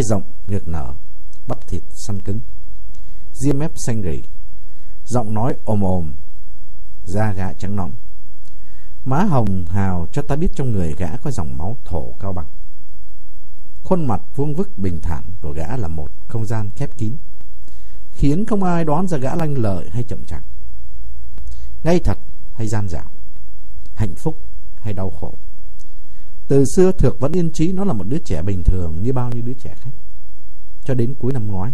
Vai rộng, ngực nở Bắp thịt săn cứng. Diêm mép xanh rỉ Giọng nói ồm ồm Da gã trắng nõn. Má hồng hào cho ta biết trong người gã có dòng máu thổ cao bằng. Khuôn mặt vuông vức bình thản của gã là một không gian khép kín Khiến không ai đoán ra gã lanh lợi hay chậm chạp. Ngay thật hay gian dảo Hạnh phúc hay đau khổ. Từ xưa Thược vẫn yên trí nó là một đứa trẻ bình thường như bao nhiêu đứa trẻ khác, Cho đến cuối năm ngoái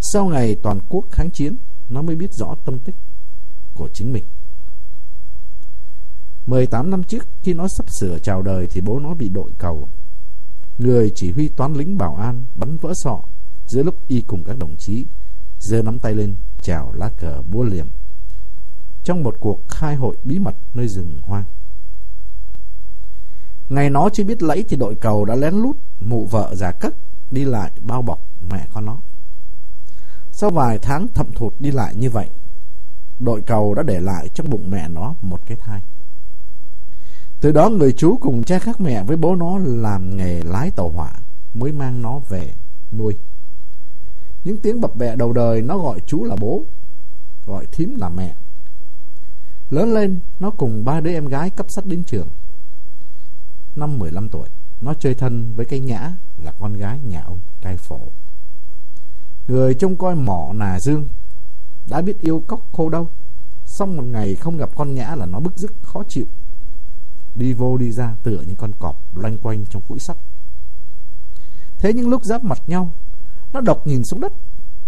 Sau ngày toàn quốc kháng chiến, Nó mới biết rõ tâm tích của chính mình 18 năm trước, khi nó sắp sửa chào đời thì bố nó bị đội cầu. Người chỉ huy toán lính bảo an bắn vỡ sọ giữa lúc y cùng các đồng chí, giơ nắm tay lên chào lá cờ búa liềm trong một cuộc khai hội bí mật nơi rừng hoang. Ngày nó chưa biết lấy thì đội cầu đã lén lút mụ vợ già cất đi lại bao bọc mẹ con nó. Sau vài tháng thậm thụt đi lại như vậy, đội cầu đã để lại trong bụng mẹ nó một cái thai. Từ đó người chú cùng cha khác mẹ với bố nó làm nghề lái tàu hỏa mới mang nó về nuôi. Những tiếng bập bẹ đầu đời nó gọi chú là bố, gọi thím là mẹ. Lớn lên, nó cùng ba đứa em gái cấp sách đến trường. Năm 15 tuổi, nó chơi thân với cái nhã là con gái nhà ông cai phổ. Người trông coi mỏ nà dương đã biết yêu cốc khô đâu. Xong một ngày không gặp con nhã là nó bức rứt khó chịu đi vô đi ra tựa như con cọp loanh quanh trong củi sắt. Thế những lúc giáp mặt nhau, nó độc nhìn xuống đất,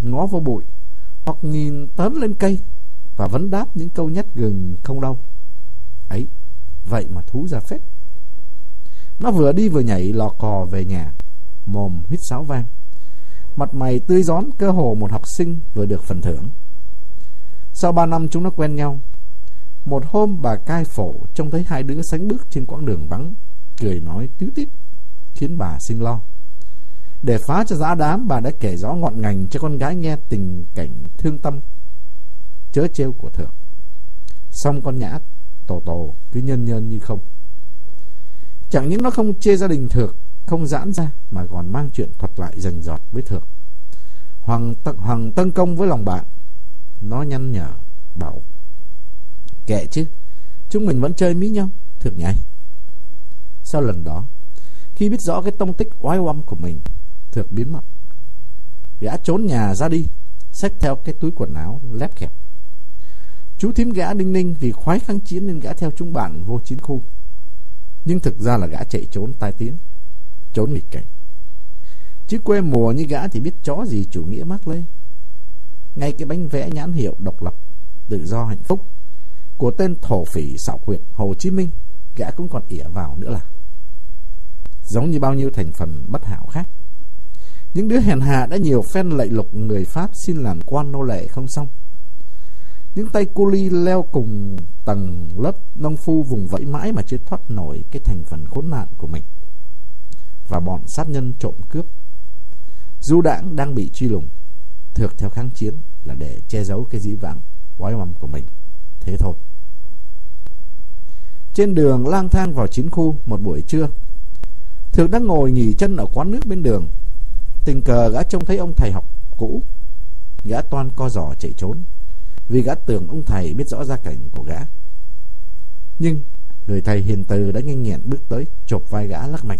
ngó vào bụi, hoặc nhìn tớn lên cây và vấn đáp những câu nhát gừng không đâu. Ấy, vậy mà thú ra phết. Nó vừa đi vừa nhảy lò cò về nhà, mồm hít sáo vang. Mặt mày tươi gión cơ hồ một học sinh vừa được phần thưởng. Sau ba năm chúng nó quen nhau, một hôm bà cai phổ trông thấy hai đứa sánh bước trên quãng đường vắng, cười nói tíu tít, khiến bà sinh lo. Để phá cho giã đám, bà đã kể rõ ngọn ngành cho con gái nghe tình cảnh thương tâm, chớ trêu của thượng. Xong con nhã tổ tổ cứ nhân nhân như không. Chẳng những nó không chê gia đình thược, không giãn ra, mà còn mang chuyện thuật lại dần dọt với thược. Hoàng, Hoàng tân công với lòng bạn, nó nhăn nhở, bảo Kệ chứ Chúng mình vẫn chơi mỹ nhau Thược nhảy. Sau lần đó Khi biết rõ cái tông tích oai oăm của mình Thược biến mặt. Gã trốn nhà ra đi Xách theo cái túi quần áo lép kẹp. Chú thím gã đinh ninh Vì khoái kháng chiến nên gã theo chúng bạn vô chiến khu. Nhưng thực ra là gã chạy trốn, tai tiếng, Trốn nghịch cảnh. Chứ quê mùa như gã thì biết chó gì chủ nghĩa mắc lê Ngay cái bánh vẽ nhãn hiệu độc lập, Tự do, hạnh phúc của tên thổ phỉ xảo quyệt Hồ Chí Minh, gã cũng còn ỉa vào nữa là. Giống như bao nhiêu thành phần bất hảo khác. Những đứa hèn hạ đã nhiều phen lạy lục người Pháp xin làm quan nô lệ không xong những tay cô ly leo cùng tầng lớp nông phu vùng vẫy mãi mà chưa thoát nổi cái thành phần khốn nạn của mình và bọn sát nhân trộm cướp du đảng đang bị truy lùng thược theo kháng chiến là để che giấu cái dĩ vãng quái oăm của mình thế thôi. Trên đường lang thang vào chiến khu một buổi trưa, Thược đang ngồi nghỉ chân ở quán nước bên đường. Tình cờ gã trông thấy ông thầy học cũ. Gã toan co giỏ chạy trốn, vì gã tưởng ông thầy biết rõ gia cảnh của gã. Nhưng người thầy hiền từ đã nhanh nhẹn bước tới, chộp vai gã lắc mạnh.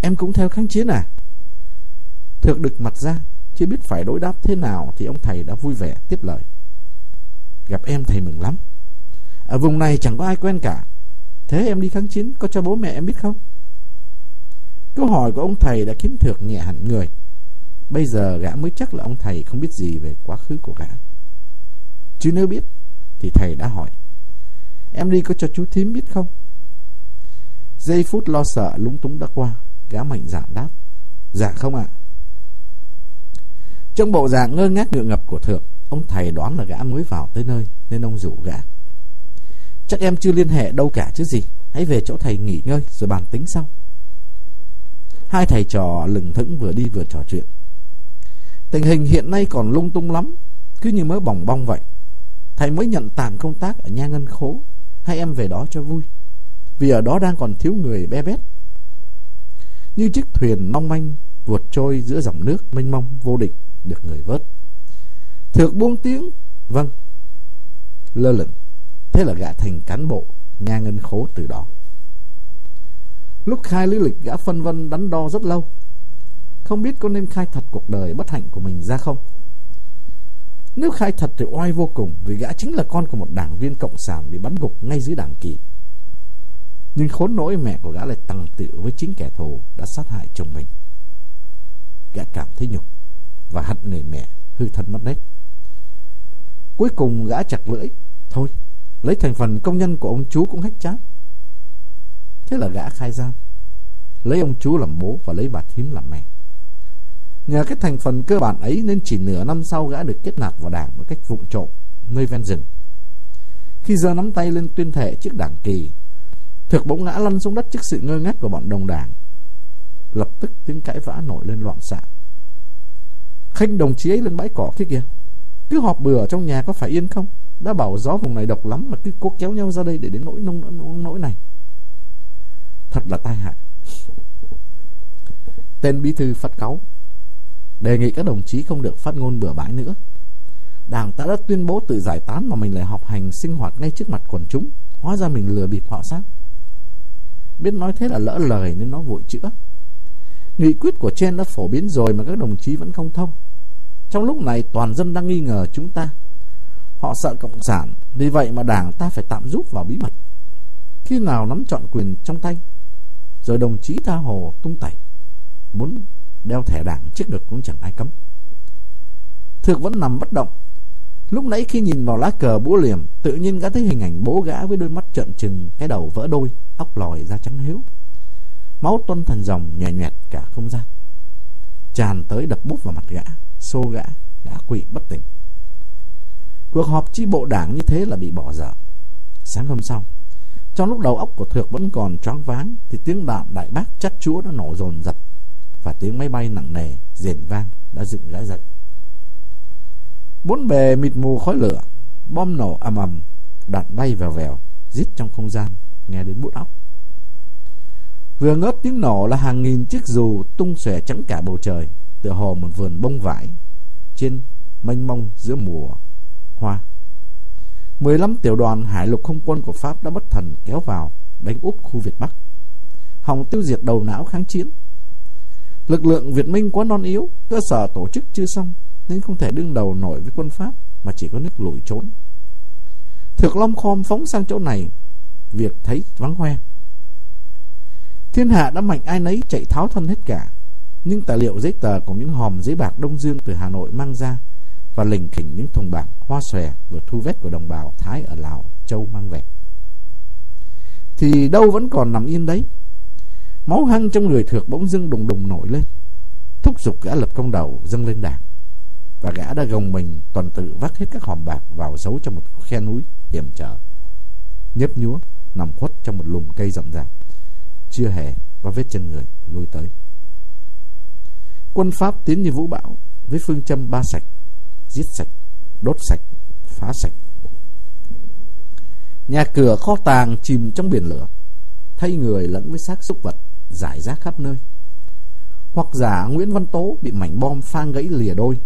Em cũng theo kháng chiến à? Thượng đực mặt ra, chưa biết phải đối đáp thế nào thì ông thầy đã vui vẻ tiếp lời. Gặp em thầy mừng lắm Ở vùng này chẳng có ai quen cả Thế em đi kháng chiến có cho bố mẹ em biết không Câu hỏi của ông thầy đã khiến Thược nhẹ hẳn người Bây giờ gã mới chắc là ông thầy không biết gì về quá khứ của gã Chứ nếu biết, Thì thầy đã hỏi, Em đi có cho chú thím biết không? Giây phút lo sợ lúng túng đã qua, Gã mạnh dạn đáp Dạ không ạ. Trong bộ dạng ngơ ngác ngựa ngập của Thượng, Ông thầy đoán là gã mới vào tới nơi Nên ông rủ gã, Chắc em chưa liên hệ đâu cả chứ gì, Hãy về chỗ thầy nghỉ ngơi rồi bàn tính sau. Hai thầy trò lừng thững vừa đi vừa trò chuyện. Tình hình hiện nay còn lung tung lắm, Cứ như mới bỏng bong vậy. Thầy mới nhận tạm công tác ở nhà ngân khố. Hai em về đó cho vui, Vì ở đó đang còn thiếu người bé bét. Như chiếc thuyền mong manh vượt trôi giữa dòng nước mênh mông vô định Được người vớt. Thược buông tiếng Vâng. Lơ lửng, Thế là gã thành cán bộ Nhà ngân khố từ đó. Lúc khai lý lịch, gã phân vân đắn đo rất lâu. Không biết có nên khai thật cuộc đời bất hạnh của mình ra không? Nếu khai thật thì oai vô cùng, Vì gã chính là con của một đảng viên cộng sản Bị bắn gục ngay dưới đảng kỳ. Nhưng khốn nỗi mẹ của gã lại tăng tự với chính kẻ thù Đã sát hại chồng mình. Gã cảm thấy nhục Và hận người mẹ, hư thân mất nét. Cuối cùng gã chặt lưỡi, Thôi, lấy thành phần công nhân của ông chú cũng hết chán. Thế là gã khai gian, Lấy ông chú làm bố và lấy bà thím làm mẹ. Nhờ cái thành phần cơ bản ấy Nên chỉ nửa năm sau gã được kết nạp vào đảng Một cách vụng trộm nơi ven rừng. Khi giờ nắm tay lên tuyên thệ trước đảng kỳ Thực bỗng ngã lăn xuống đất trước sự ngơ ngác của bọn đồng đảng. Lập tức tiếng cãi vã nổi lên loạn xạ. Khanh đồng chí ấy lên bãi cỏ kia kìa Cứ họp bừa ở trong nhà có phải yên không? Đã bảo gió vùng này độc lắm Mà cứ cố kéo nhau ra đây để đến nỗi nông nỗi, này. Thật là tai hại. Tên bí thư phát cáu Đề nghị các đồng chí không được phát ngôn bừa bãi nữa. Đảng ta đã tuyên bố tự giải tán Mà mình lại học hành sinh hoạt ngay trước mặt quần chúng, Hóa ra mình lừa bịp họ sao? Biết nói thế là lỡ lời nên nó vội chữa. Nghị quyết của trên đã phổ biến rồi Mà các đồng chí vẫn không thông. Trong lúc này, toàn dân đang nghi ngờ chúng ta. Họ sợ Cộng sản, Vì vậy mà đảng ta phải tạm giúp vào bí mật. Khi nào nắm trọn quyền trong tay, rồi đồng chí tha hồ tung tẩy Muốn đeo thẻ đảng trước ngực cũng chẳng ai cấm. Thược vẫn nằm bất động. Lúc nãy khi nhìn vào lá cờ búa liềm, Tự nhiên gã thấy hình ảnh bố gã với đôi mắt trợn trừng, Cái đầu vỡ đôi, Óc lòi ra trắng hiếu. Máu tuân thành dòng, nhòe nhòe cả không gian. Tràn tới đập bút vào mặt gã, Xô gã Gã quỵ bất tỉnh. Cuộc họp chi bộ đảng như thế là bị bỏ dở. Sáng hôm sau, trong lúc đầu óc của Thược vẫn còn choáng váng, Thì tiếng đạn đại bác chắt chúa đã nổ dồn dập và tiếng máy bay nặng nề rền vang đã dựng gãy giật. Bốn bề mịt mù khói lửa Bom nổ ầm ầm Đạn bay vèo vèo Rít trong không gian Nghe đến bút óc. Vừa ngớt tiếng nổ là hàng nghìn chiếc dù tung xòe trắng cả bầu trời Tựa hồ một vườn bông vải Trên mênh mông giữa mùa hoa. 15 tiểu đoàn hải lục không quân của Pháp đã bất thần kéo vào đánh úp khu Việt Bắc, hòng tiêu diệt đầu não kháng chiến. Lực lượng Việt Minh quá non yếu, cơ sở tổ chức chưa xong nên không thể đương đầu nổi với quân Pháp mà chỉ có nước lùi trốn. Thực Long Khom phóng sang chỗ này, việc thấy vắng hoe. Thiên hạ đã mạnh ai nấy chạy tháo thân hết cả, nhưng tài liệu giấy tờ của những hòm giấy bạc Đông Dương từ Hà Nội mang ra và lình khỉnh những thùng bạc hoa xòe vừa thu vết của đồng bào Thái ở Lào, Châu mang về. Thì đâu vẫn còn nằm yên đấy. Máu hăng trong người thược bỗng dưng đùng đùng nổi lên. Thúc giục gã lập công đầu dâng lên đảng. Và gã đã gồng mình toàn tự vác hết các hòm bạc vào giấu trong một khe núi hiểm trở. Nhấp nhúa nằm khuất trong một lùm cây rậm rạp. Chưa hề có vết chân người lôi tới. Quân Pháp tiến như vũ bão với phương châm ba sạch giết sạch, đốt sạch, phá sạch. Nhà cửa kho tàng chìm trong biển lửa, thay người lẫn với xác súc vật rải rác khắp nơi. Hoặc giả Nguyễn Văn Tố bị mảnh bom phang gãy lìa đôi,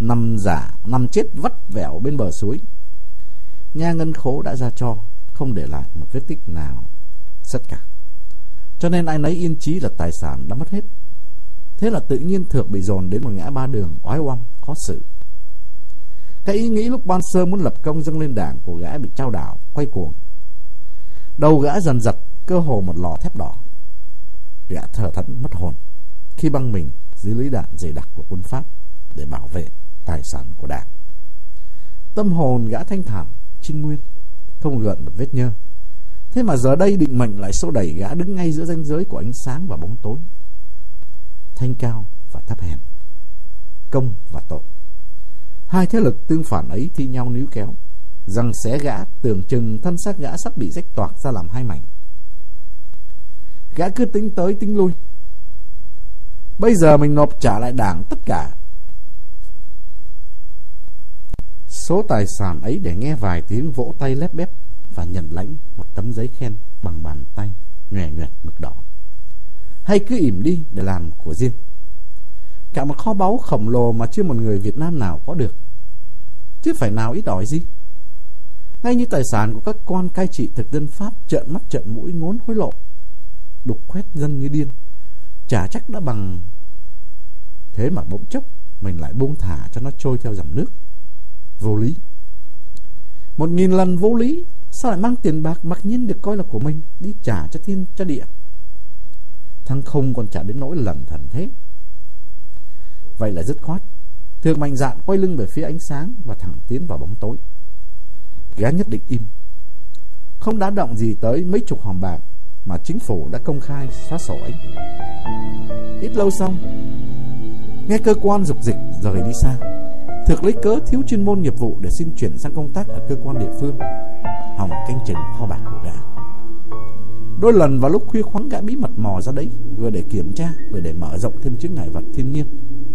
nằm giả nằm chết vắt vẻo bên bờ suối. nhà ngân khố đã ra cho, không để lại một vết tích nào tất cả. Cho nên ai nấy yên chí là tài sản đã mất hết. Thế là tự nhiên Thược bị dồn đến một ngã ba đường oái oăm, khó xử. Cái ý nghĩ lúc ban sơ muốn lập công dâng lên đảng của gã bị trao đảo, quay cuồng. Đầu gã dần giật, cơ hồ một lò thép đỏ. Gã thở thẫn mất hồn khi băng mình dưới lưới đạn dày đặc của quân Pháp để bảo vệ tài sản của đảng. Tâm hồn gã thanh thản, trinh nguyên, không gợn một vết nhơ. Thế mà giờ đây định mệnh lại xô đẩy gã đứng ngay giữa ranh giới của ánh sáng và bóng tối. Thanh cao và thấp hèn, công và tội. Hai thế lực tương phản ấy thi nhau níu kéo, rằng xé gã tưởng chừng thân xác gã sắp bị rách toạc ra làm hai mảnh. Gã cứ tính tới tính lui. Bây giờ mình nộp trả lại đảng tất cả. số tài sản ấy để nghe vài tiếng vỗ tay lép bép và nhận lãnh một tấm giấy khen bằng bàn tay nhòe nhoẹt mực đỏ. Hay cứ ỉm đi để làm của riêng. Cả một kho báu khổng lồ mà chưa một người Việt Nam nào có được. Chứ phải nào ít ỏi gì. Ngay như tài sản của các quan cai trị thực dân Pháp trợn mắt trợn mũi ngốn hối lộ. Đục khoét dân như điên. Chả chắc đã bằng Thế mà bỗng chốc mình lại buông thả cho nó trôi theo dòng nước. Vô lý. Một nghìn lần vô lý, sao lại mang tiền bạc mặc nhiên được coi là của mình đi trả cho thiên cho địa. Thằng không còn trả đến nỗi lần thần thế. Vậy là dứt khoát. Thường mạnh dạn quay lưng về phía ánh sáng và thẳng tiến vào bóng tối. Gã nhất định im. Không đá động gì tới mấy chục hòm bạc mà chính phủ đã công khai xóa sổ ấy. Ít lâu sau, nghe cơ quan dục dịch rời đi xa. Thực lấy cớ thiếu chuyên môn nghiệp vụ để xin chuyển sang công tác ở cơ quan địa phương. hỏng canh chừng kho bạc của gã. Đôi lần vào lúc khuya khoáng gã bí mật mò ra đấy, vừa để kiểm tra, vừa để mở rộng thêm chứng ngại vật thiên nhiên,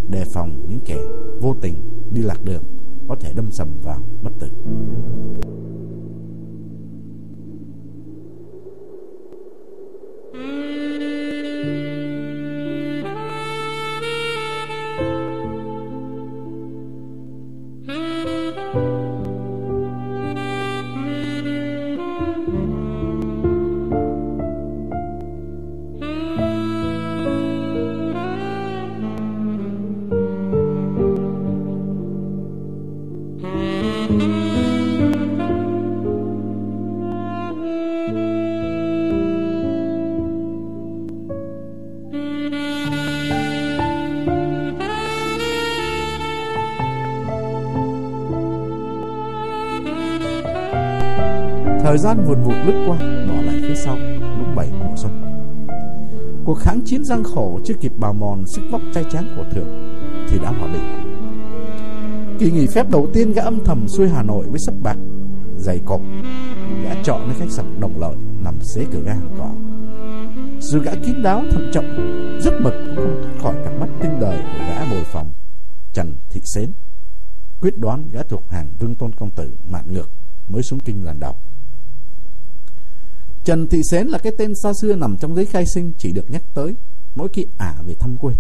đề phòng những kẻ vô tình đi lạc đường có thể đâm sầm vào bất tử. Gian vùn vụt lướt qua, Bỏ lại phía sau lúc bảy mùa xuân Cuộc kháng chiến gian khổ Chưa kịp bào mòn sức vóc trai tráng của thượng Thì đã hòa bình Kỳ nghỉ phép đầu tiên gã âm thầm xuôi Hà Nội với sắp bạc Dày cộp, Gã chọn nơi khách sạn đồng lợi Nằm xế cửa ga hàng cỏ. Dù gã kín đáo, thận trọng, Rất mực cũng không thoát khỏi cặp mắt tinh đời Của gã bồi phòng, Trần Thị Xến. Quyết đoán gã thuộc hàng vương tôn công tử Mạn ngược mới xuống kinh lần đầu. Trần Thị Xến là cái tên xa xưa nằm trong giấy khai sinh, chỉ được nhắc tới mỗi khi ả về thăm quê.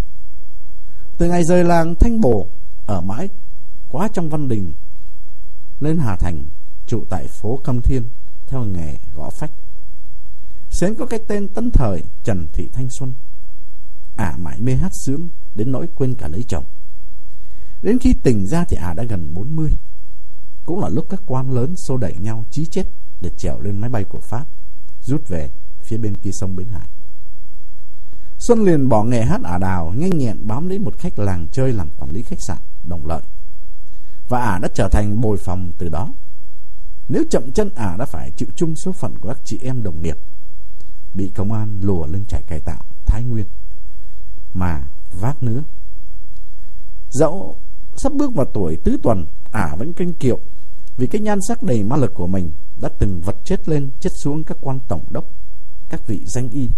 Từ ngày rời làng, Thanh Bồ ở mãi quá trong Văn Đình, lên Hà Thành, trụ tại phố Cam Thiên, theo nghề gõ phách. Xến có cái tên tấn thời Trần Thị Thanh Xuân. Ả mãi mê hát sướng, đến nỗi quên cả lấy chồng. Đến khi tỉnh ra thì ả đã gần 40. Cũng là lúc các quan lớn xô đẩy nhau, chí chết để trèo lên máy bay của Pháp rút về phía bên kia sông Bến Hải. Xuân liền bỏ nghề hát ả đào, nhanh nhẹn bám lấy một khách làng chơi làm quản lý khách sạn, đồng lợi. Và ả đã trở thành bồi phòng từ đó. Nếu chậm chân ả đã phải chịu chung số phận của các chị em đồng nghiệp, bị công an lùa lên trại cải tạo Thái Nguyên, mà vác nữa. Dẫu sắp bước vào tuổi tứ tuần, ả vẫn canh kiệu vì cái nhan sắc đầy ma lực của mình đã từng vật chết lên chết xuống các quan tổng đốc, các vị danh y,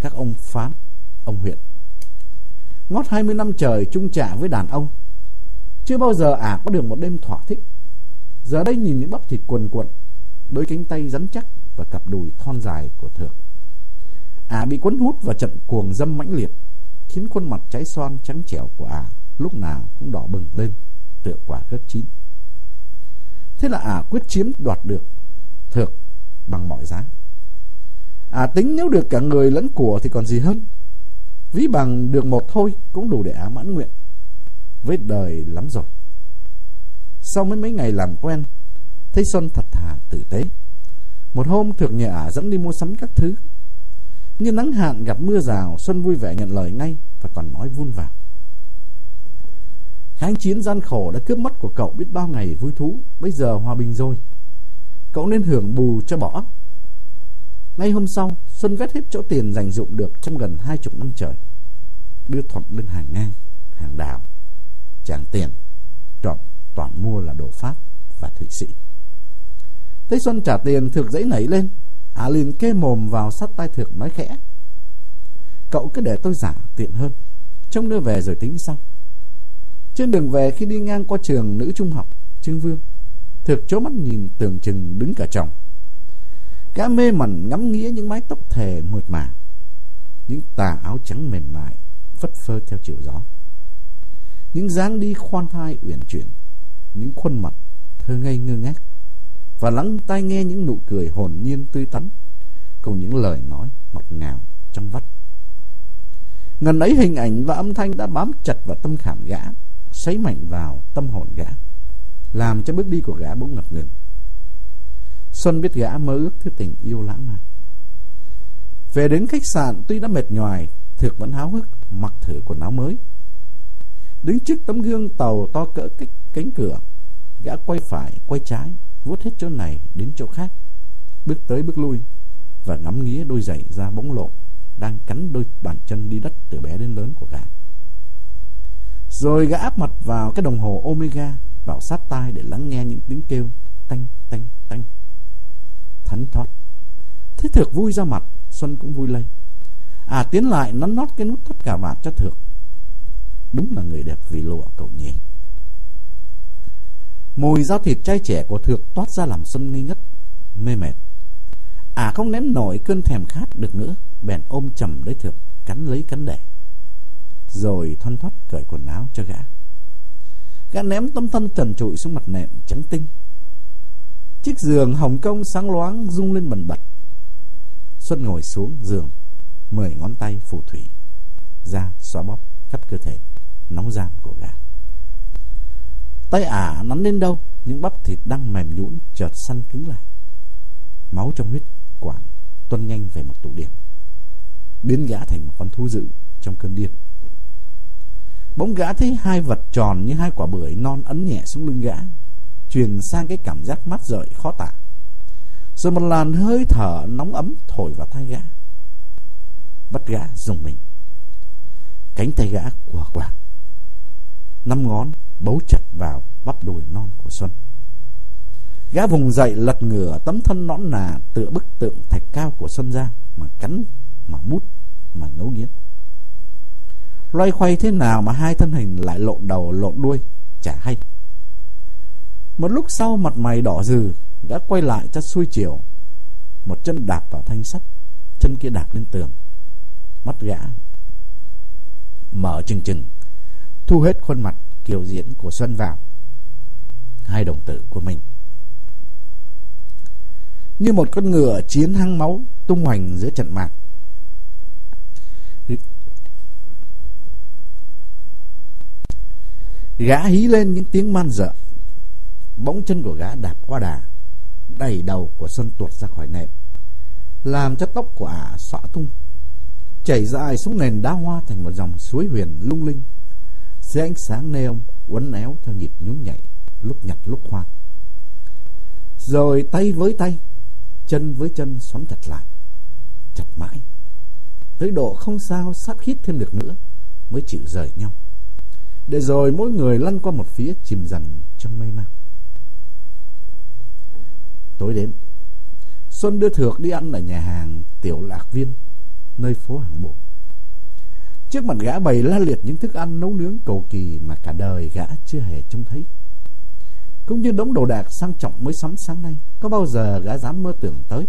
các ông phán, ông huyện. Ngót 20 năm trời chung trả với đàn ông, chưa bao giờ ả có được một đêm thỏa thích. Giờ đây nhìn những bắp thịt quần cuộn, đôi cánh tay rắn chắc và cặp đùi thon dài của thượng. Ả bị cuốn hút vào trận cuồng dâm mãnh liệt, khiến khuôn mặt cháy son trắng trẻo của ả lúc nào cũng đỏ bừng lên, tựa quả gấc chín. Thế là ả quyết chiếm đoạt được thược bằng mọi giá. À tính nếu được cả người lẫn của thì còn gì hơn. Ví bằng được một thôi cũng đủ để á mãn nguyện. Với đời lắm rồi. Sau mấy mấy ngày làm quen, thấy Xuân thật thà tử tế. Một hôm thượng nhà ả dẫn đi mua sắm các thứ. Như nắng hạn gặp mưa rào, Xuân vui vẻ nhận lời ngay và còn nói vun vào. Kháng chiến gian khổ đã cướp mất của cậu biết bao ngày vui thú, bây giờ hòa bình rồi. Cậu nên hưởng bù cho bỏ. Ngay hôm sau, Xuân vét hết chỗ tiền dành dụng được Trong gần hai chục năm trời. Đưa Thuận lên hàng ngang, Hàng đào. Tràng tiền Chọn toàn mua là đồ Pháp và Thụy Sĩ. Thấy Xuân trả tiền, Thược dãy nảy lên. À liền kê mồm vào sát tay Thược nói khẽ. Cậu cứ để tôi giả tiện hơn. Trông đưa về rồi tính sau. Trên đường về, khi đi ngang qua trường nữ trung học, Trương Vương Thực chố mắt nhìn tưởng chừng đứng cả chồng. Gã mê mẩn ngắm nghĩa những mái tóc thề mượt mà. Những tà áo trắng mềm mại, Phất phơ theo chiều gió. Những dáng đi khoan thai uyển chuyển. Những khuôn mặt thơ ngây ngơ ngác. Và lắng tai nghe những nụ cười hồn nhiên tươi tắn. Cùng những lời nói ngọt ngào trong vắt. Ngần ấy hình ảnh và âm thanh đã bám chặt vào tâm khảm gã, Sấy mạnh vào tâm hồn gã. Làm cho bước đi của gã bỗng ngập ngừng. Xuân biết gã mơ ước thứ tình yêu lãng mạn. Về đến khách sạn tuy đã mệt nhoài Thực vẫn háo hức mặc thử quần áo mới. Đứng trước tấm gương tàu to cỡ cách cánh cửa Gã quay phải, quay trái vuốt hết chỗ này đến chỗ khác. Bước tới bước lui Và ngắm nghía đôi giày da bóng lộn Đang cắn đôi bàn chân đi đất từ bé đến lớn của gã. Rồi gã áp mặt vào cái đồng hồ Omega vào sát tai để lắng nghe những tiếng kêu Tanh, tanh, tanh thánh thoát. Thế Thược vui ra mặt, Xuân cũng vui lây. À tiến lại nắn nót cái nút thắt cả vạt cho Thược. Đúng là người đẹp vì lụa cậu nhỉ. Mùi da thịt chay trẻ của Thược toát ra làm Xuân nghi ngất, mê mệt. À không nén nổi cơn thèm khát được nữa, bèn ôm chầm lấy Thược, cắn lấy cắn đẻ. Rồi thoăn thoát cởi quần áo cho gã. Gã ném tấm thân trần trụi xuống mặt nệm trắng tinh Chiếc giường Hồng Kông sáng loáng rung lên bần bật. Xuân ngồi xuống giường, mười ngón tay phù thủy, ra xóa bóp khắp cơ thể, nóng gian của gã. Tay ả nắn lên đâu, những bắp thịt đang mềm nhũn chợt săn cứng lại. Máu trong huyết quản tuân nhanh về một tụ điểm, biến gã thành một con thú dữ trong cơn điên. Bỗng gã thấy hai vật tròn như hai quả bưởi non ấn nhẹ xuống lưng gã, truyền sang cái cảm giác mát rợi khó tả. Rồi một làn hơi thở nóng ấm thổi vào tai gã. Bắt gã dùng mình. Cánh tay gã quả quạng Năm ngón bấu chặt vào bắp đùi non của Xuân. Gã vùng dậy lật ngửa tấm thân nõn nà tựa bức tượng thạch cao của Xuân ra mà cắn, mà mút mà ngấu nghiến. Loay khoay thế nào mà hai thân hình lại lộn đầu lộn đuôi, chả hay. Một lúc sau mặt mày đỏ rừ Đã quay lại cho xuôi chiều Một chân đạp vào thanh sắt Chân kia đạp lên tường. Mắt gã Mở chừng chừng Thu hết khuôn mặt kiều diễn của Xuân vào Hai đồng tử của mình. Như một con ngựa chiến hăng máu Tung hoành giữa trận mạc. Gã hí lên những tiếng man dợ. Bỗng chân của gã đạp qua đà, Đẩy đầu của Xuân tuột ra khỏi nệm, Làm cho tóc của ả xõa tung, Chảy dài xuống nền đá hoa Thành một dòng suối huyền lung linh. Dưới ánh sáng neon Uốn éo theo nhịp nhún nhảy, Lúc nhặt lúc hoang Rồi tay với tay, Chân với chân xoắn chặt lại Chặt mãi. Tới độ không sao sắp khít thêm được nữa, Mới chịu rời nhau. Để rồi mỗi người lăn qua một phía Chìm dần trong mây mang Tối đến, Xuân đưa Thược đi ăn ở nhà hàng Tiểu Lạc Viên, Nơi phố hàng bộ. Trước mặt gã bày la liệt những thức ăn nấu nướng cầu kỳ Mà cả đời gã chưa hề trông thấy. Cũng như đống đồ đạc sang trọng mới sắm sáng nay, Có bao giờ gã dám mơ tưởng tới.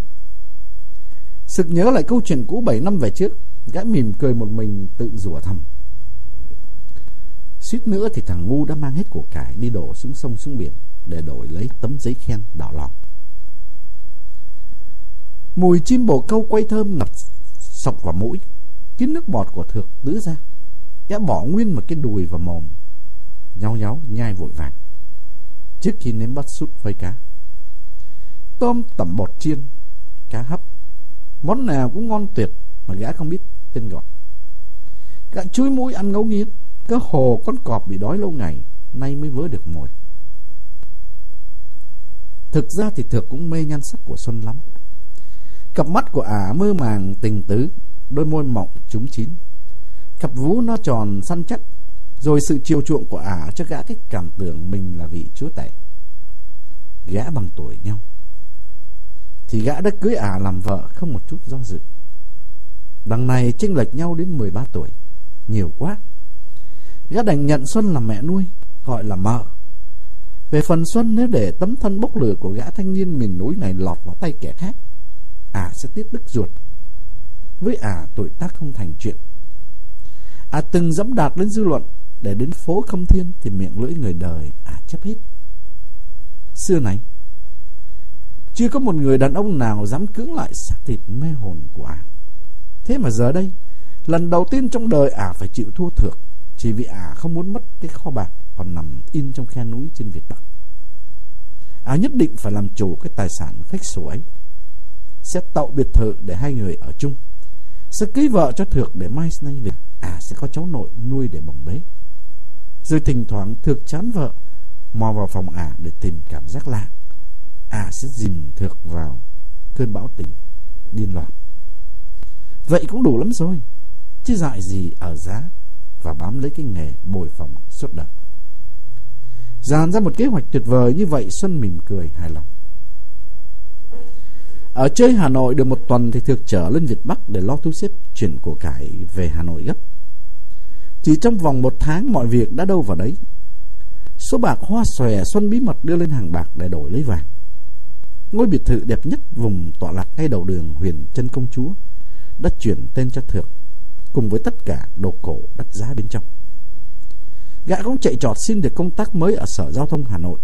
Sực nhớ lại câu chuyện cũ 7 năm về trước, Gã mỉm cười một mình tự rủa thầm. Suýt nữa thì thằng ngu đã mang hết của cải Đi đổ xuống sông xuống biển Để đổi lấy tấm giấy khen đỏ lòng. Mùi chim bồ câu quay thơm ngập sọc vào mũi kín nước bọt của thược tứ ra Gã bỏ nguyên một cái đùi vào mồm, Nháo nháo nhai vội vàng, Trước khi nếm bắt sút với cá. Tôm tẩm bột chiên, Cá hấp, Món nào cũng ngon tuyệt Mà gã không biết tên gọi. Gã chuối mũi ăn ngấu nghiến Cơ hồ con cọp bị đói lâu ngày, Nay mới vớ được mồi. Thực ra thì Thược cũng mê nhan sắc của Xuân lắm. Cặp mắt của ả mơ màng, tình tứ, Đôi môi mọng, trúng chín. Cặp vú nó tròn, săn chắc, Rồi sự chiều chuộng của ả cho gã cái cảm tưởng mình là vị chúa tể. Gã bằng tuổi nhau. Thì gã đã cưới ả làm vợ không một chút do dự. Đằng này chênh lệch nhau đến 13 tuổi, Nhiều quá. Gã đành nhận Xuân là mẹ nuôi Gọi là mợ Về phần Xuân nếu để tấm thân bốc lửa của gã thanh niên miền núi này lọt vào tay kẻ khác, à sẽ tiếc đứt ruột. Với à tuổi tác không thành chuyện. À từng dẫm đạp lên dư luận để đến phố không thiên thì miệng lưỡi người đời à chấp hết. Xưa này, chưa có một người đàn ông nào dám cưỡng lại xác thịt mê hồn của à. Thế mà giờ đây, lần đầu tiên trong đời à phải chịu thua thược chỉ vì à không muốn mất cái kho bạc còn nằm in trong khe núi trên Việt Bắc. À nhất định phải làm chủ cái tài sản khách sổ ấy. Sẽ tạo biệt thự để hai người ở chung. Sẽ cưới vợ cho Thược để mai nay về. À sẽ có cháu nội nuôi để bồng bế. Rồi thỉnh thoảng Thược chán vợ, mò vào phòng à để tìm cảm giác lạ. À sẽ dìm Thược vào cơn bão tình điên loạn. Vậy cũng đủ lắm rồi. Chứ dại gì ở giá và bám lấy cái nghề bồi phòng suốt đời. Dàn ra một kế hoạch tuyệt vời như vậy, Xuân mỉm cười hài lòng. Ở chơi Hà Nội được một tuần thì Thược trở lên Việt Bắc để lo thu xếp chuyển của cải về Hà Nội gấp. Chỉ trong vòng một tháng, mọi việc đã đâu vào đấy. Số bạc hoa xòe Xuân bí mật đưa lên hàng bạc để đổi lấy vàng. Ngôi biệt thự đẹp nhất vùng tọa lạc ngay đầu đường huyền chân công chúa đã chuyển tên cho Thược cùng với tất cả đồ cổ đắt giá bên trong. Gã cũng chạy trọt xin được công tác mới ở Sở Giao thông Hà Nội.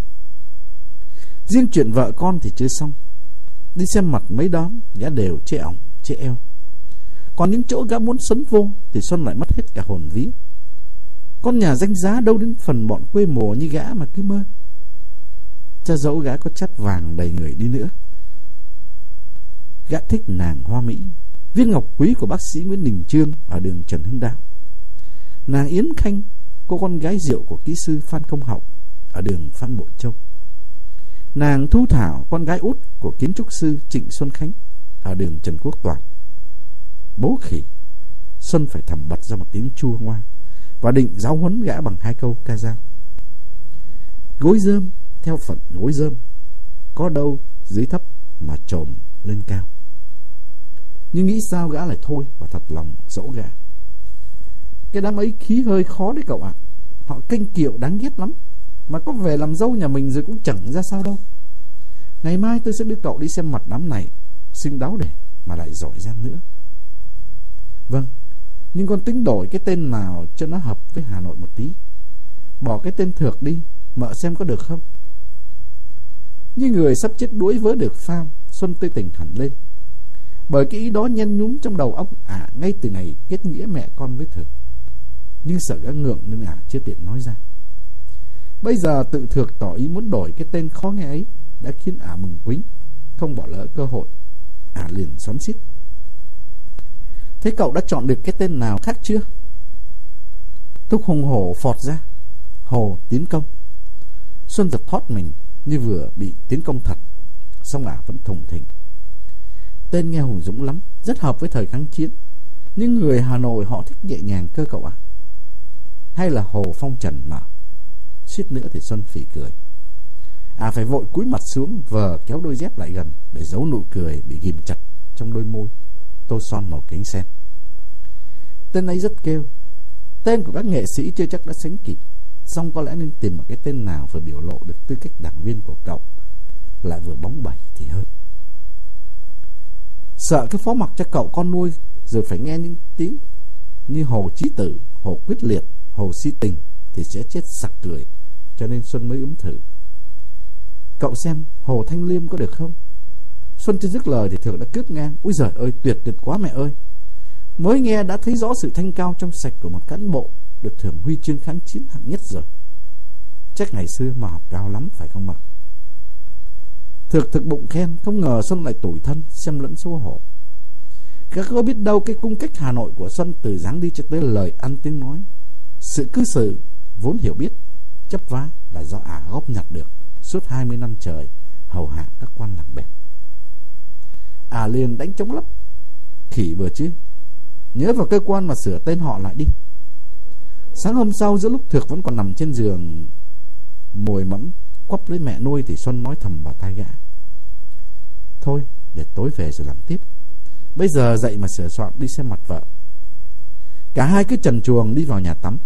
Riêng chuyện vợ con thì chưa xong. Đi xem mặt mấy đám, gã đều chê ỏng, chê eo. Còn những chỗ gã muốn sấn vô thì Xuân lại mất hết cả hồn vía. Con nhà danh giá đâu đến phần bọn quê mùa như gã mà cứ mơ. Cha dẫu gã có chát vàng đầy người đi nữa. Gã thích nàng hoa mỹ viên ngọc quý của bác sĩ Nguyễn Đình Trương ở đường Trần Hưng Đạo. Nàng Yến Khanh, cô con gái rượu của kỹ sư Phan Công Hậu ở đường Phan Bội Châu. Nàng Thu Thảo, con gái út của kiến trúc sư Trịnh Xuân Khánh ở đường Trần Quốc Toản. Bố khỉ, Xuân phải thầm bật ra một tiếng chua ngoa và định giáo huấn gã bằng hai câu ca dao. Gối dơm theo phận gối dơm, có đâu dưới thấp mà trồm lên cao. Nhưng nghĩ sao gã lại thôi Và thật lòng dỗ gã. Cái đám ấy khí hơi khó đấy cậu ạ. Họ kênh kiệu đáng ghét lắm. Mà có về làm dâu nhà mình rồi cũng chẳng ra sao đâu. Ngày mai tôi sẽ đưa cậu đi xem mặt đám này xin đáo để Mà lại giỏi giang nữa. Vâng Nhưng con tính đổi cái tên nào cho nó hợp với Hà Nội một tí. Bỏ cái tên Thược đi Mợ xem có được không? Như người sắp chết đuối vớ được phao, Xuân tươi tỉnh hẳn lên bởi cái ý đó nhen nhúm trong đầu ông ả à, ngay từ ngày kết nghĩa mẹ con với thực Nhưng sợ gã ngượng nên ả à, chưa tiện nói ra. Bây giờ tự Thược tỏ ý muốn đổi cái tên khó nghe ấy đã khiến ả à mừng quính, không bỏ lỡ cơ hội. Ả liền xoắn xít. Thế cậu đã chọn được cái tên nào khác chưa? Thúc hùng hổ phọt ra. Hồ tiến công. Xuân giật thoát mình như vừa bị tiến công thật. Xong ả vẫn thùng thình. Tên nghe hùng dũng lắm, rất hợp với thời kháng chiến. Nhưng người Hà Nội họ thích nhẹ nhàng cơ cậu ạ. Hay là Hồ Phong Trần mà. Suýt nữa thì Xuân phỉ cười. À phải vội cúi mặt xuống vờ kéo đôi dép lại gần để giấu nụ cười bị ghim chặt trong đôi môi. Tô son màu kính sen. Tên ấy rất kêu. Tên của các nghệ sĩ chưa chắc đã sánh kịp. Xong có lẽ nên tìm một cái tên nào vừa biểu lộ được tư cách đảng viên của cậu lại vừa bóng bẩy thì hơn. Sợ cái phó mặc cho cậu con nuôi Rồi phải nghe những tiếng Như hồ trí tử, hồ quyết liệt Hồ si tình Thì sẽ chết sặc cười. Cho nên Xuân mới ấm thử. Cậu xem hồ thanh liêm có được không? Xuân chưa dứt lời thì Thượng đã cướp ngang. Úi giời ơi tuyệt tuyệt quá mẹ ơi. Mới nghe đã thấy rõ sự thanh cao trong sạch của một cán bộ Được thưởng huy chương kháng chiến hạng nhất rồi. Chắc ngày xưa mà học cao lắm phải không mà Thực thực bụng khen, Không ngờ Xuân lại tủi thân, Xem lẫn xấu hổ. Các có biết đâu cái cung cách Hà Nội của Xuân Từ dáng đi cho tới lời ăn tiếng nói. Sự cư xử vốn hiểu biết, Chấp vá là do ả góp nhặt được Suốt 20 năm trời Hầu hạ các quan làng bẹp Ả liền đánh chống lấp, Khỉ vừa chứ. Nhớ vào cơ quan mà sửa tên họ lại đi. Sáng hôm sau, giữa lúc Thực vẫn còn nằm trên giường Mồi mẫm quắp lấy mẹ nuôi Thì Xuân nói thầm vào tai gã. Thôi, để tối về rồi làm tiếp. Bây giờ dậy mà sửa soạn đi xem mặt vợ. Cả hai cứ trần chuồng đi vào nhà tắm.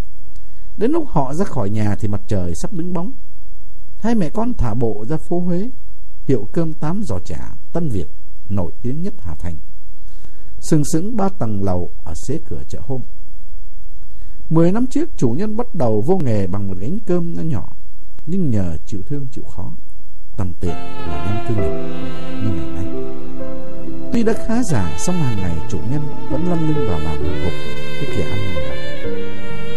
Đến lúc họ ra khỏi nhà Thì mặt trời sắp đứng bóng. Hai mẹ con thả bộ ra phố Huế, Hiệu cơm tám giò chả, Tân Việt, Nổi tiếng nhất Hà Thành. Sừng sững ba tầng lầu Ở xế cửa chợ hôm. Mười năm trước, chủ nhân bắt đầu vô nghề Bằng một gánh cơm nhỏ nhỏ. Nhưng nhờ chịu thương, chịu khó, Tầm tiền là nhân cư nghiệp Như ngày nay. Tuy đã khá giả song hàng ngày chủ nhân Vẫn lăn lưng vào làm hộp Cái kẻ ăn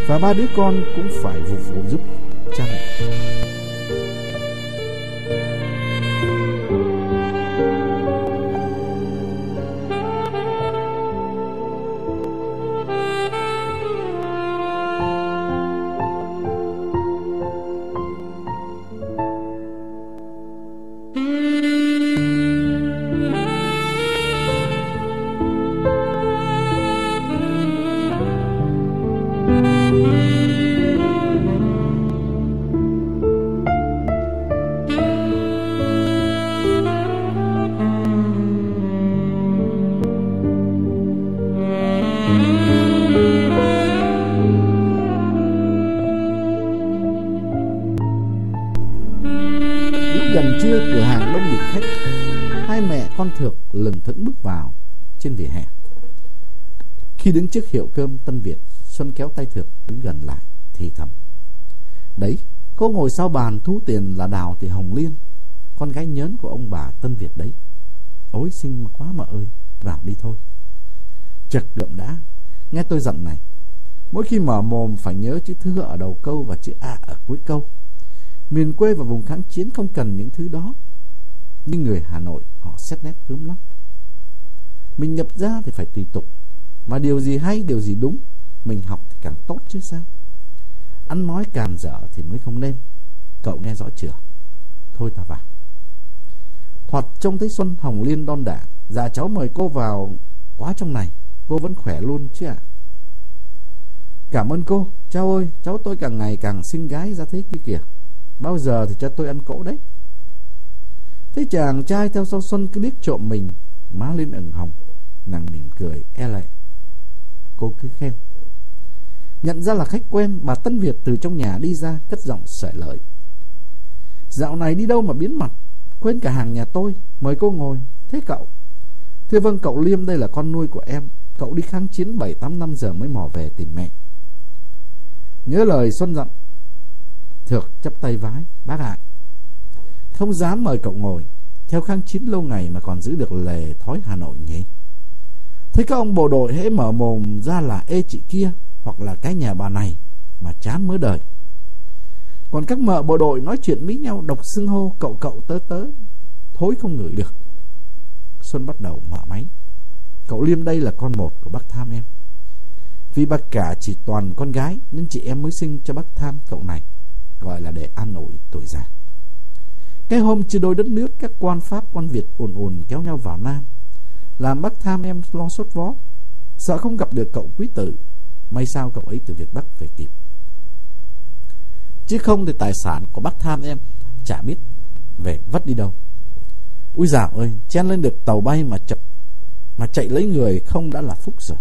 Và ba đứa con cũng phải vụ giúp cha mẹ. Khi đứng trước hiệu cơm Tân Việt, Xuân kéo tay thược đứng gần lại, Thì thầm, Đấy cô ngồi sau bàn thu tiền là Đào thì Hồng Liên, Con gái nhớn của ông bà Tân Việt đấy. Ôi, xinh quá mà ơi Vào đi thôi. Chật đượm đã, Nghe tôi dặn này, Mỗi khi mở mồm phải nhớ chữ thư ở đầu câu Và chữ A ở cuối câu. Miền quê và vùng kháng chiến không cần những thứ đó, Nhưng người Hà Nội họ xét nét gớm lắm. Mình nhập ra thì phải tùy tục mà điều gì hay, điều gì đúng Mình học thì càng tốt chứ sao? Ăn nói càng dở thì mới không nên. Cậu nghe rõ chưa? Thôi ta vào. Thoạt trông thấy Xuân Hồng Liên đon đả Dạ cháu mời cô vào Quá trong này. Cô vẫn khỏe luôn chứ ạ. Cảm ơn cô. Cháu ơi cháu tôi càng ngày càng xinh gái ra thế kia kìa. Bao giờ thì cho tôi ăn cỗ đấy? Thế chàng trai theo sau Xuân cứ biết trộm mình Má lên ửng hồng Nàng mỉm cười e lệ. Cô cứ khen. Nhận ra là khách quen, Bà Tân Việt từ trong nhà đi ra, Cất giọng sẻ lợi Dạo này đi đâu mà biến mặt, Quên cả hàng nhà tôi, Mời cô ngồi. Thế cậu? Thưa vâng cậu Liêm, đây là con nuôi của em. Cậu đi kháng chiến 7-8 năm giờ mới mò về tìm mẹ. Nhớ lời Xuân dặn. Thược chấp tay vái, Bác ạ, Không dám mời cậu ngồi. Theo kháng chiến lâu ngày mà còn giữ được lề thói Hà Nội nhỉ? Thấy các ông bộ đội hễ mở mồm ra là ê chị kia Hoặc là cái nhà bà này Mà chán mới đời. Còn các mợ bộ đội nói chuyện với nhau Độc xưng hô cậu cậu tớ tớ Thối không ngửi được. Xuân bắt đầu mở máy. Cậu Liêm đây là con một của bác Tham em. Vì bác cả chỉ toàn con gái Nên chị em mới sinh cho bác Tham cậu này gọi là để an ủi tuổi già. Cái hôm chia đôi đất nước, các quan Pháp, quan Việt ồn ồn kéo nhau vào Nam, làm Bắc tham em lo sốt vó, sợ không gặp được cậu quý tử. May sao cậu ấy từ Việt Bắc về kịp. Chứ không thì tài sản của Bắc tham em chả biết về vất đi đâu. Ui dạo ơi, chen lên được tàu bay mà chậm mà chạy lấy người không đã là phúc rồi.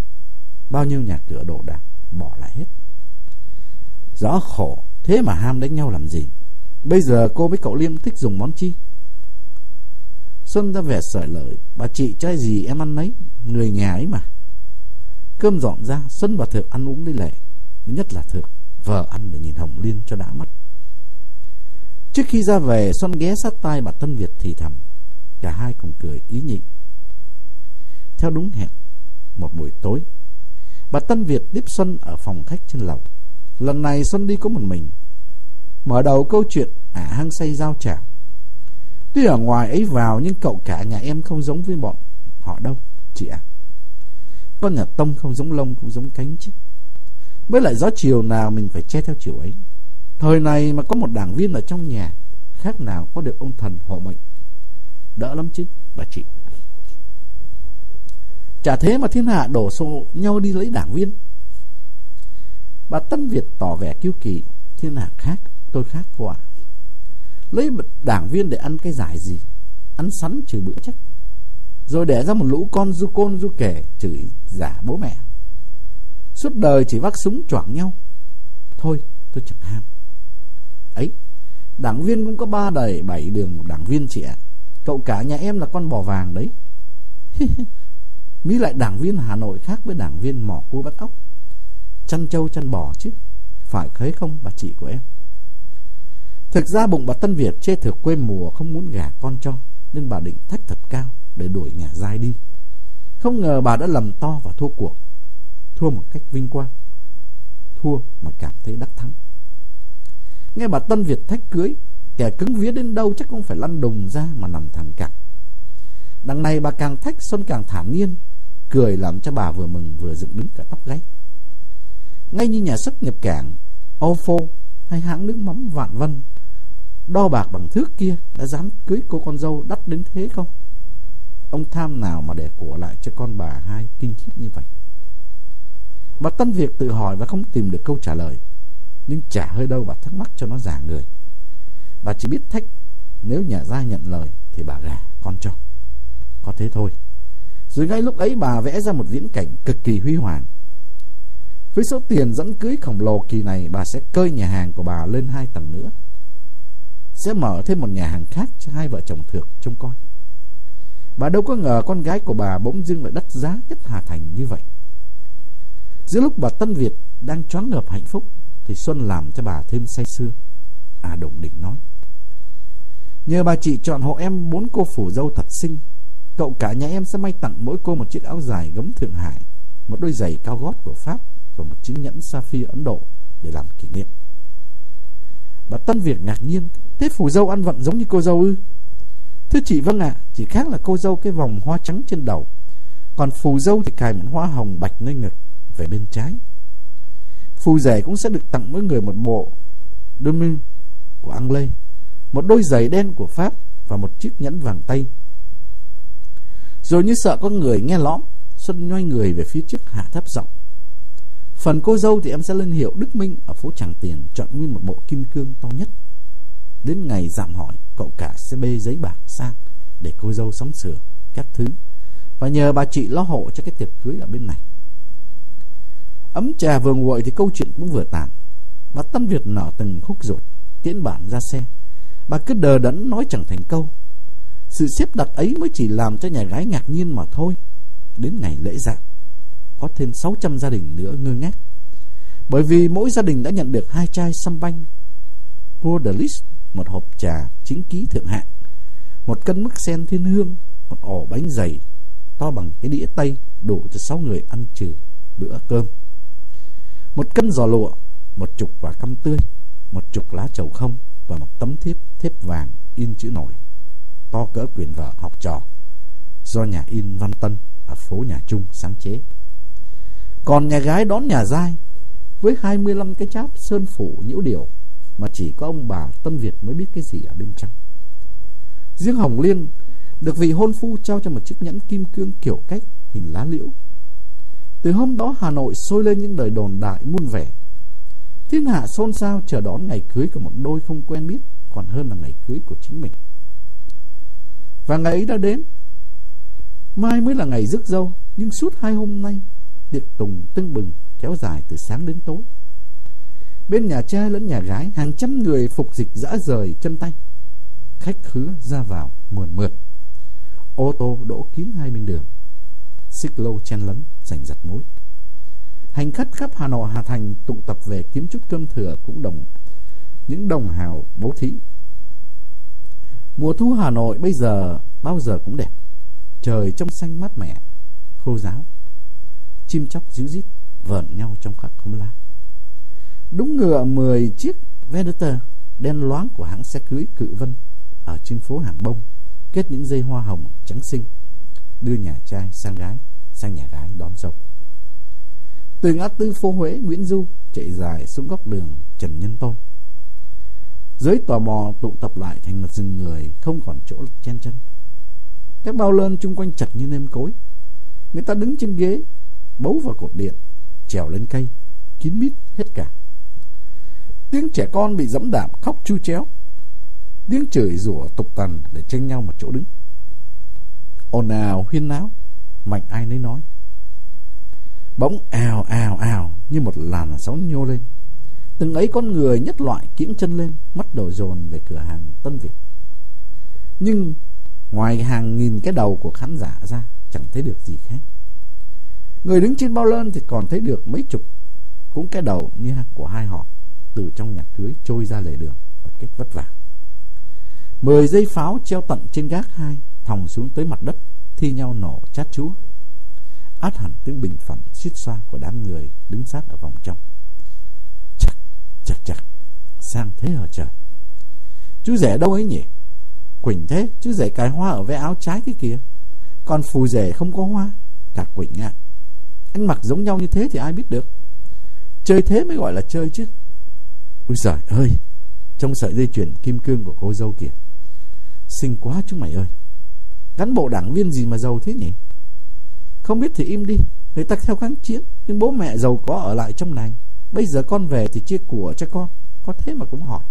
Bao nhiêu nhà cửa đổ đạc bỏ lại hết. rõ khổ Thế mà ham đánh nhau làm gì Bây giờ cô với cậu Liêm thích dùng món chi Xuân ra vẻ sợi lời. Bà chị cho gì em ăn nấy Người nhà ấy mà. Cơm dọn ra Xuân và Thược ăn uống đi lệ Nhất là Thược Vợ ăn để nhìn Hồng Liên cho đã mắt Trước khi ra về Xuân ghé sát tai bà Tân Việt thì thầm. Cả hai cùng cười ý nhị. Theo đúng hẹn Một buổi tối Bà Tân Việt tiếp Xuân ở phòng khách trên lầu. Lần này Xuân đi có một mình. Mở đầu câu chuyện Ả à, hăng say giao trào Tuy ở ngoài ấy vào, Nhưng cậu cả nhà em không giống với bọn Họ đâu, chị ạ. Con nhà Tông không giống lông cũng giống cánh chứ. Với lại gió chiều nào Mình phải che theo chiều ấy. Thời này mà có một đảng viên ở trong nhà, Khác nào có được ông thần hộ mệnh. Đỡ lắm chứ, bà chị. Chả thế mà thiên hạ đổ xô nhau đi lấy đảng viên. Bà Tân Việt tỏ vẻ kiêu kỳ Thiên hạ khác, tôi khác cô ạ. Lấy đảng viên để ăn cái giải gì? Ăn sắn trừ bữa chắc. Rồi để ra một lũ con du côn du kể Chửi giả bố mẹ. Suốt đời chỉ vác súng choảng nhau. Thôi, tôi chẳng ham. Ấy, Đảng viên cũng có ba đầy bảy đường một đảng viên chị ạ. Cậu cả nhà em là con bò vàng đấy. Mỹ lại đảng viên Hà Nội khác với đảng viên mỏ cua bắt ốc. Chăn trâu chăn bò chứ. Phải khấy không bà chị của em? Thực ra bụng bà Tân Việt chê thực quê mùa không muốn gả con cho, Nên bà định thách thật cao để đuổi nhà dai đi. Không ngờ bà đã lầm to và thua cuộc, Thua một cách vinh quang, Thua mà cảm thấy đắc thắng. Nghe bà Tân Việt thách cưới, Kẻ cứng vía đến đâu chắc cũng phải lăn đùng ra mà nằm thẳng cẳng Đằng này bà càng thách, Xuân càng thản nhiên, Cười làm cho bà vừa mừng vừa dựng đứng cả tóc gáy. Ngay như nhà xuất nhập cảng, Ofo hay hãng nước mắm Vạn Vân Đo bạc bằng thước kia Đã dám cưới cô con dâu đắt đến thế không? Ông tham nào mà để của lại cho con bà hai kinh khiếp như vậy? Bà Tân Việt tự hỏi và không tìm được câu trả lời. Nhưng chả hơi đâu bà thắc mắc cho nó giả người. Bà chỉ biết thách, Nếu nhà gia nhận lời Thì bà gả con cho. Có thế thôi. Rồi ngay lúc ấy bà vẽ ra một viễn cảnh cực kỳ huy hoàng. Với số tiền dẫn cưới khổng lồ kỳ này, Bà sẽ cơi nhà hàng của bà lên hai tầng nữa. Sẽ mở thêm một nhà hàng khác Cho hai vợ chồng thược trông coi. Bà đâu có ngờ con gái của bà bỗng dưng lại đắt giá nhất Hà Thành như vậy. Giữa lúc bà Tân Việt đang choáng ngợp hạnh phúc, Thì Xuân làm cho bà thêm say sưa. À Đồng Định nói, Nhờ bà chị chọn hộ em bốn cô phủ dâu thật xinh, Cậu cả nhà em sẽ may tặng mỗi cô một chiếc áo dài gấm Thượng Hải, Một đôi giày cao gót của Pháp Và một chiếc nhẫn sapphire Ấn Độ Để làm kỷ niệm. Bà Tân Việt ngạc nhiên. Thế phù dâu ăn vận giống như cô dâu ư? Thưa chị vâng ạ. Chỉ khác là cô dâu cái vòng hoa trắng trên đầu. Còn phù dâu thì cài một hoa hồng bạch nơi ngực Về bên trái. Phù rể cũng sẽ được tặng mỗi người một bộ Demi của Anglais, một đôi giày đen của Pháp và một chiếc nhẫn vàng tay. Rồi như sợ có người nghe lõm, Xuân nhoay người về phía trước hạ thấp giọng. Phần cô dâu thì em sẽ lên hiệu Đức Minh ở phố Tràng Tiền chọn nguyên một bộ kim cương to nhất. Đến ngày giảm hỏi, cậu cả sẽ bê giấy bạc sang để cô dâu sắm sửa các thứ và nhờ bà chị lo hộ cho cái tiệc cưới ở bên này. Ấm trà vừa nguội thì câu chuyện cũng vừa tàn. Bà Tân Việt nở từng khúc ruột tiễn bạn ra xe. Bà cứ đờ đẫn nói chẳng thành câu. Sự xếp đặt ấy mới chỉ làm cho nhà gái ngạc nhiên mà thôi. Đến ngày lễ dạng, có thêm 600 gia đình nữa ngơ ngác. Bởi vì mỗi gia đình đã nhận được hai chai xăm banh, Bordelis, một hộp trà chính ký thượng hạng, một cân mứt sen thiên hương, một ổ bánh dày to bằng cái đĩa tây đủ cho 6 người ăn trừ bữa cơm. Một cân giò lụa, một chục quả căm tươi, một chục lá chầu không và một tấm thiếp thiếp vàng in chữ nổi to cỡ quyển vở học trò do nhà in Văn Tân ở phố Nhà Trung sáng chế. Còn nhà gái đón nhà dai với 25 cái cháp sơn phủ nhiễu điệu mà chỉ có ông bà Tân Việt mới biết cái gì ở bên trong. Riêng Hồng Liên được vị hôn phu trao cho một chiếc nhẫn kim cương kiểu cách hình lá liễu. Từ hôm đó Hà Nội sôi lên những đời đồn đại muôn vẻ Thiên hạ xôn xao chờ đón ngày cưới của một đôi không quen biết Còn hơn là ngày cưới của chính mình Và ngày ấy đã đến Mai mới là ngày rước dâu, Nhưng suốt hai hôm nay Tiệc tùng tưng bừng kéo dài từ sáng đến tối Bên nhà trai lẫn nhà gái Hàng trăm người phục dịch dã rời chân tay Khách khứa ra vào mượn mượt Ô tô đỗ kín hai bên đường Xích lô chen lấn giành giật mối Hành khách khắp Hà Nội Hà Thành tụ tập về kiếm chút cơm thừa cũng đồng những đồng hào bố thí. Mùa thu Hà Nội bây giờ bao giờ cũng đẹp. Trời trong xanh mát mẻ, khô giáo. Chim chóc díu dít vờn nhau trong các không la. Đúng ngựa 10 chiếc Venator đen loáng của hãng xe cưới Cự Vân ở trên phố Hàng Bông kết những dây hoa hồng trắng xinh đưa nhà trai sang gái sang nhà gái đón dâu. Từ ngã tư phố Huế Nguyễn Du chạy dài xuống góc đường Trần Nhân Tôn. Giới tò mò tụ tập lại thành một rừng người không còn chỗ chen chân. Các bao lơn chung quanh chặt như nêm cối. Người ta đứng trên ghế, bấu vào cột điện, trèo lên cây, kín mít hết cả. Tiếng trẻ con bị dẫm đạp khóc chu chéo. Tiếng chửi rủa tục tằn để tranh nhau một chỗ đứng. Ồn ào huyên náo, mạnh ai nấy nói. Bỗng ào ào ào như một làn sóng nhô lên. Từng ấy con người nhất loại kiễng chân lên Mắt đầu dồn về cửa hàng Tân Việt Nhưng ngoài hàng nghìn cái đầu của khán giả ra Chẳng thấy được gì khác Người đứng trên bao lơn thì còn thấy được mấy chục Cũng cái đầu như của hai họ Từ trong nhà cưới trôi ra lề đường Một cách vất vả. Mười dây pháo treo tận trên gác hai Thòng xuống tới mặt đất Thi nhau nổ chát chúa. Át hẳn tiếng bình phẩm suýt xoa của đám người Đứng sát ở vòng trong. Chắc, chắc chắc Sang thế ở trời? Chú rể đâu ấy nhỉ? Quỳnh thế, chú rể cài hoa ở ve áo trái cái kìa Còn phù rể không có hoa Cả Quỳnh ạ. Anh mặc giống nhau như thế thì ai biết được? Chơi thế mới gọi là chơi chứ. Ôi giời ơi, Trong sợi dây chuyền kim cương của cô dâu kìa. Xinh quá chúng mày ơi. Cán bộ đảng viên gì mà giàu thế nhỉ? Không biết thì im đi, Người ta theo kháng chiến, Nhưng bố mẹ giàu có ở lại trong này. Bây giờ con về thì chia của cho con, Có thế mà cũng hỏi.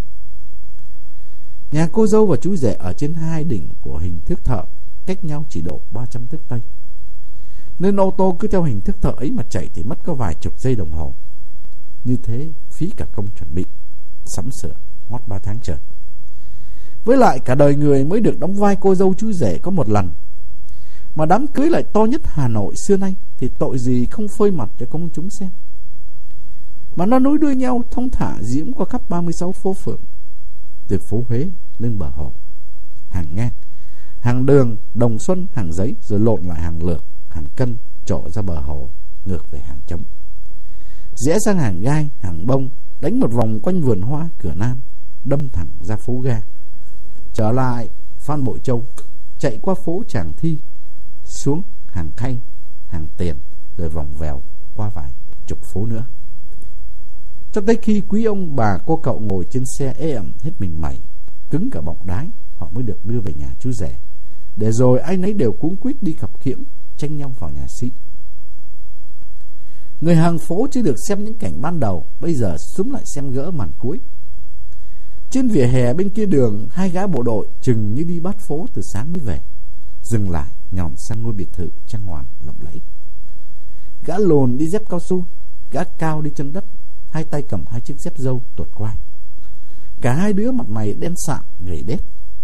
Nhà cô dâu và chú rể ở trên hai đỉnh của hình thức thợ, Cách nhau chỉ độ 300 thước tây. Nên ô tô cứ theo hình thức thợ ấy mà chạy Thì mất có vài chục giây đồng hồ. Như thế phí cả công chuẩn bị Sắm sửa ngót ba tháng trời. Với lại cả đời người mới được đóng vai cô dâu chú rể có một lần. Mà đám cưới lại to nhất Hà Nội xưa nay Thì tội gì không phơi mặt cho công chúng xem. Mà nó nối đuôi nhau thông thả diễm qua khắp 36 phố phường Từ phố Huế lên bờ hồ. Hàng ngang Hàng đường, đồng xuân, hàng giấy Rồi lộn lại hàng lược, hàng cân trổ ra bờ hồ Ngược về hàng trống. Rẽ sang hàng gai, hàng bông Đánh một vòng quanh vườn hoa cửa nam Đâm thẳng ra phố ga. Trở lại Phan Bội Châu chạy qua phố Tràng Thi xuống hàng khay hàng tiền rồi vòng vèo qua vài chục phố nữa. Cho tới khi quý ông bà cô cậu ngồi trên xe ê ẩm hết mình mẩy cứng cả bọng đái họ mới được đưa về nhà chú rể. Để rồi ai nấy đều cuống quýt đi khập khiễng tranh nhau vào nhà sĩ người hàng phố chưa được xem những cảnh ban đầu bây giờ súng lại xem gỡ màn cuối trên vỉa hè bên kia đường, hai gã bộ đội chừng như đi bắt phố từ sáng mới về. Dừng lại, nhòm sang ngôi biệt thự trang hoàng lộng lẫy. Gã lồn đi dép cao su, gã cao đi chân đất, hai tay cầm hai chiếc dép dâu tuột quai. Cả hai đứa mặt mày đen sạm, gầy đét,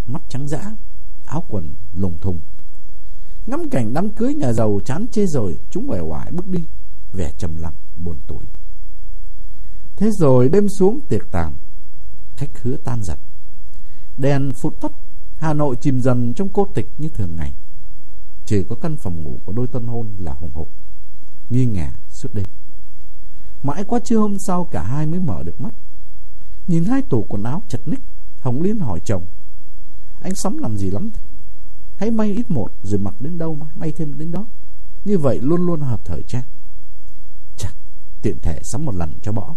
mắt trắng dã, áo quần lùng thùng. Ngắm cảnh đám cưới nhà giàu chán chê rồi, chúng quẻ hoài bước đi, vẻ trầm lặng, buồn tủi. Thế rồi đêm xuống tiệc tàn, khách khứa tan giật. Đèn phụt tắt, Hà Nội chìm dần trong cô tịch như thường ngày. Chỉ có căn phòng ngủ của đôi tân hôn là hùng hục, nghi ngả suốt đêm. Mãi qua trưa hôm sau cả hai mới mở được mắt. Nhìn hai tủ quần áo chật ních, Hồng Liên hỏi chồng. Anh sắm làm gì lắm thế? Hãy may ít một rồi mặc đến đâu mà may thêm đến đó. Như vậy luôn luôn hợp thời trang. Chắc tiện thể sắm một lần cho bỏ.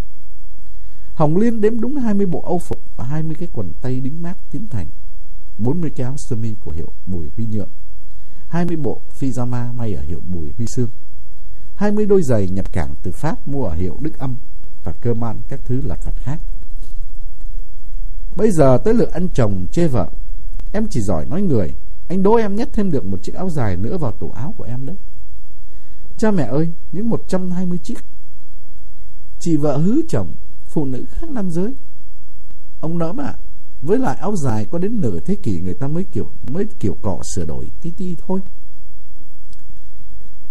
Hồng Liên đếm đúng 20 bộ âu phục và 20 cái quần tây đính mát tiến thành, 40 cái áo sơ mi của hiệu Bùi Huy Nhượng, 20 bộ pyjama may ở hiệu Bùi Huy Sương, 20 đôi giày nhập cảng từ Pháp mua ở hiệu Đức Âm và cơ man các thứ lặt vặt khác. Bây giờ tới lượt anh chồng chê vợ, em chỉ giỏi nói người, anh đố em nhét thêm được một chiếc áo dài nữa vào tủ áo của em đấy. Cha mẹ ơi, những 120 chiếc. Chị vợ hứ chồng phụ nữ khác nam giới. Ông nỡm ạ với lại áo dài có đến nửa thế kỷ người ta mới kiểu mới kiểu cọ sửa đổi tí tí thôi.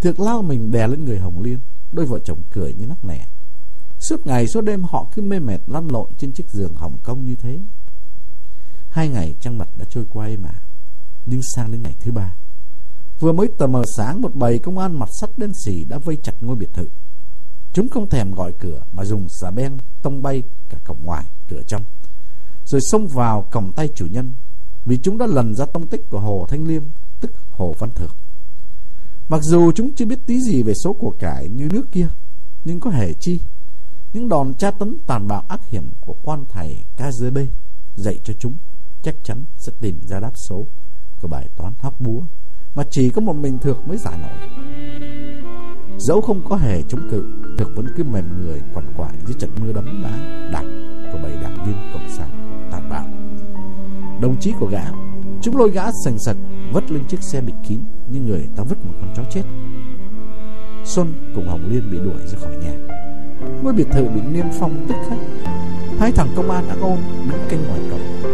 Thực lao mình đè lên người Hồng Liên Đôi vợ chồng cười như nắc nẻ. Suốt ngày suốt đêm họ cứ mê mệt lăn lộn trên chiếc giường Hồng Kông như thế. Hai ngày trăng mặt đã trôi qua mà. Nhưng sang đến ngày thứ ba Vừa mới tờ mờ sáng một bầy công an mặt sắt đen xì đã vây chặt ngôi biệt thự Chúng không thèm gọi cửa mà dùng xà beng tông bay cả cổng ngoài, cửa trong. Rồi xông vào cổng tay chủ nhân vì chúng đã lần ra tông tích của Hồ Thanh Liêm, tức Hồ Văn Thược. Mặc dù chúng chưa biết tí gì về số của cải như nước kia, nhưng có hề chi. Những đòn tra tấn tàn bạo ác hiểm của quan thầy KGB dạy cho chúng chắc chắn sẽ tìm ra đáp số của bài toán hóc búa. Mà chỉ có một mình Thược mới giải nổi. Dẫu không có hề chống cự, Thược vẫn cứ mềm người quằn quại dưới trận mưa đấm đá đạn của bảy đảng viên cộng sản tàn bạo. Đồng chí của gã, Chúng lôi gã sành sật Vất lên chiếc xe bị kín Như người ta vứt một con chó chết. Xuân cùng Hồng Liên bị đuổi ra khỏi nhà. Ngôi biệt thự bị niêm phong tức khắc. Hai thằng công an đã ôm, đứng canh ngoài cổng.